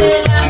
Yeah.